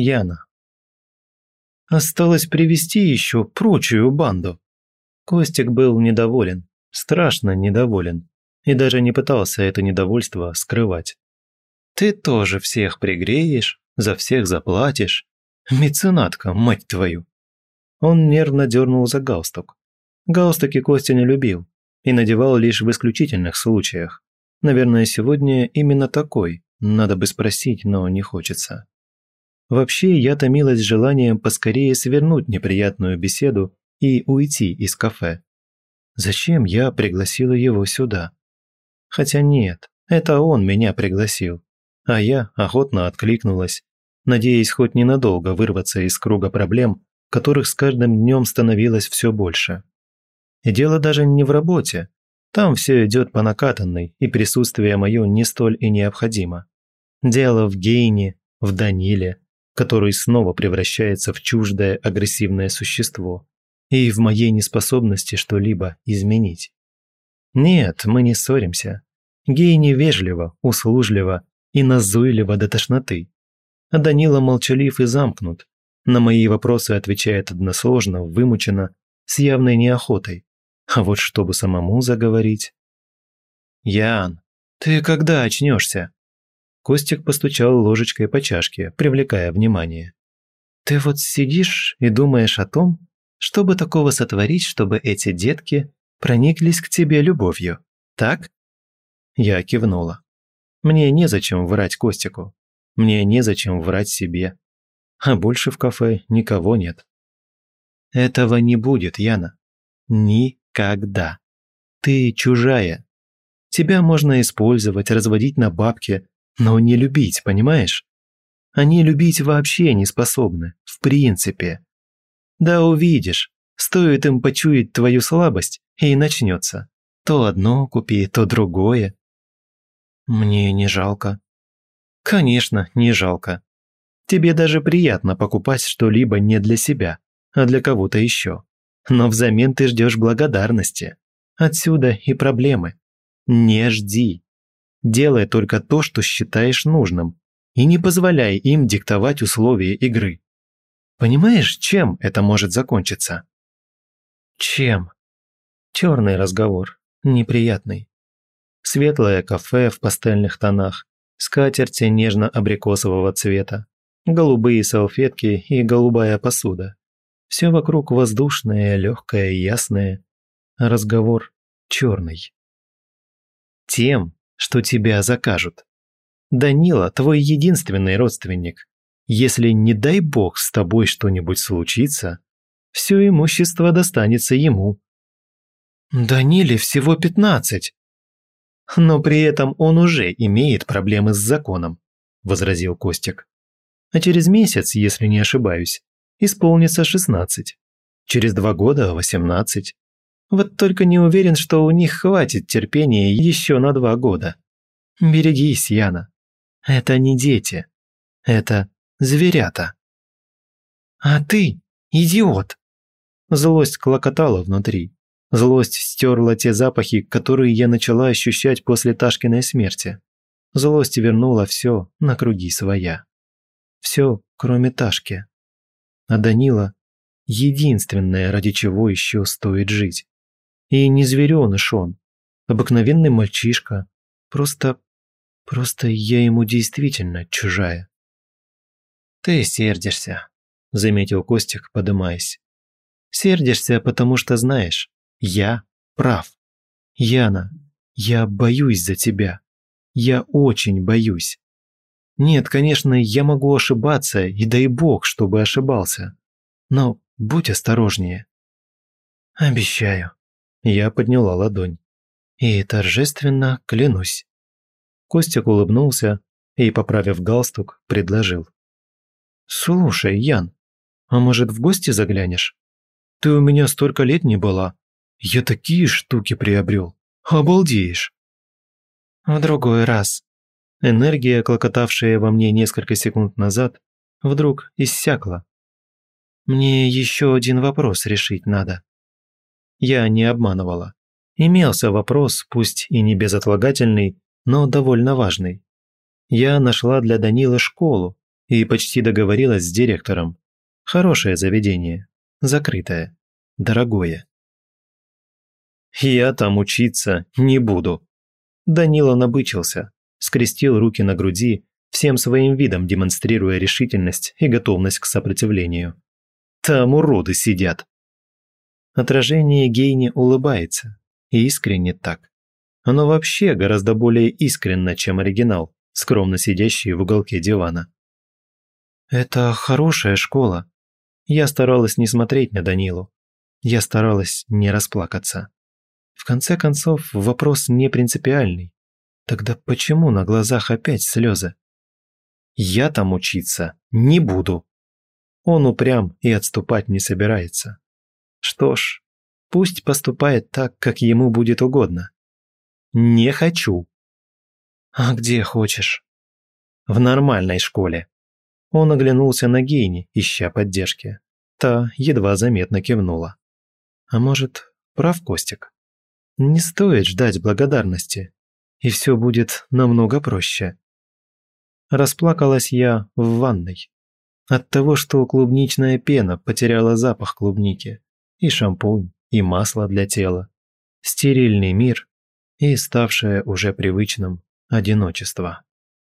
Яна. Осталось привести еще прочую банду. Костик был недоволен, страшно недоволен, и даже не пытался это недовольство скрывать. Ты тоже всех пригреешь, за всех заплатишь. Меценатка, мать твою. Он нервно дернул за галстук. Галстуки Костя не любил и надевал лишь в исключительных случаях. Наверное, сегодня именно такой. Надо бы спросить, но не хочется. Вообще, я томилась желанием поскорее свернуть неприятную беседу и уйти из кафе. Зачем я пригласила его сюда? Хотя нет, это он меня пригласил. А я охотно откликнулась, надеясь хоть ненадолго вырваться из круга проблем, которых с каждым днем становилось все больше. И дело даже не в работе. Там все идет по накатанной, и присутствие мое не столь и необходимо. Дело в Гейне, в Даниле, который снова превращается в чуждое агрессивное существо, и в моей неспособности что-либо изменить. Нет, мы не ссоримся. Гей невежливо, услужливо и назойливо до тошноты. А Данила молчалив и замкнут. На мои вопросы отвечает односложно, вымученно, с явной неохотой. А вот чтобы самому заговорить... «Ян, ты когда очнешься?» Костик постучал ложечкой по чашке, привлекая внимание. «Ты вот сидишь и думаешь о том, чтобы такого сотворить, чтобы эти детки прониклись к тебе любовью, так?» Я кивнула. «Мне незачем врать Костику. Мне незачем врать себе. А больше в кафе никого нет». «Этого не будет, Яна. Никогда. Ты чужая. Тебя можно использовать, разводить на бабки, но не любить, понимаешь? Они любить вообще не способны, в принципе. Да увидишь, стоит им почуять твою слабость, и начнется. То одно купи, то другое. Мне не жалко. Конечно, не жалко. Тебе даже приятно покупать что-либо не для себя, а для кого-то еще. Но взамен ты ждешь благодарности. Отсюда и проблемы. Не жди делай только то, что считаешь нужным, и не позволяй им диктовать условия игры. Понимаешь, чем это может закончиться? Чем? Черный разговор, неприятный. Светлое кафе в пастельных тонах, скатерти нежно-абрикосового цвета, голубые салфетки и голубая посуда. Все вокруг воздушное, легкое, ясное. Разговор черный. Тем, что тебя закажут. Данила – твой единственный родственник. Если, не дай бог, с тобой что-нибудь случится, все имущество достанется ему». «Даниле всего пятнадцать». «Но при этом он уже имеет проблемы с законом», – возразил Костик. «А через месяц, если не ошибаюсь, исполнится шестнадцать. Через два года – восемнадцать. Вот только не уверен, что у них хватит терпения еще на два года. Берегись, Яна. Это не дети. Это зверята. А ты идиот. Злость клокотала внутри. Злость стерла те запахи, которые я начала ощущать после Ташкиной смерти. Злость вернула все на круги своя. Все, кроме Ташки. А Данила – единственное, ради чего еще стоит жить. И не звереныш он. Обыкновенный мальчишка. Просто... просто я ему действительно чужая. «Ты сердишься», – заметил Костик, подымаясь. «Сердишься, потому что знаешь, я прав. Яна, я боюсь за тебя. Я очень боюсь. Нет, конечно, я могу ошибаться, и дай бог, чтобы ошибался. Но будь осторожнее». «Обещаю», я подняла ладонь. «И торжественно клянусь». Костик улыбнулся и, поправив галстук, предложил. «Слушай, Ян, а может, в гости заглянешь? Ты у меня столько лет не была. Я такие штуки приобрел. Обалдеешь!» «В другой раз». Энергия, клокотавшая во мне несколько секунд назад, вдруг иссякла. «Мне еще один вопрос решить надо» я не обманывала. Имелся вопрос, пусть и не безотлагательный, но довольно важный. Я нашла для Данила школу и почти договорилась с директором. Хорошее заведение, закрытое, дорогое. «Я там учиться не буду». Данила набычился, скрестил руки на груди, всем своим видом демонстрируя решительность и готовность к сопротивлению. «Там уроды сидят». Отражение Гейни улыбается. И искренне так. Оно вообще гораздо более искренно, чем оригинал, скромно сидящий в уголке дивана. «Это хорошая школа», я старалась не смотреть на Данилу. Я старалась не расплакаться. В конце концов, вопрос не принципиальный. Тогда почему на глазах опять слезы? Я там учиться не буду. Он упрям и отступать не собирается. Что ж, пусть поступает так, как ему будет угодно. Не хочу. А где хочешь? В нормальной школе. Он оглянулся на Гейни, ища поддержки. Та едва заметно кивнула. А может, прав Костик? Не стоит ждать благодарности, и все будет намного проще. Расплакалась я в ванной от того, что клубничная пена потеряла запах клубники и шампунь, и масло для тела, стерильный мир и ставшее уже привычным одиночество.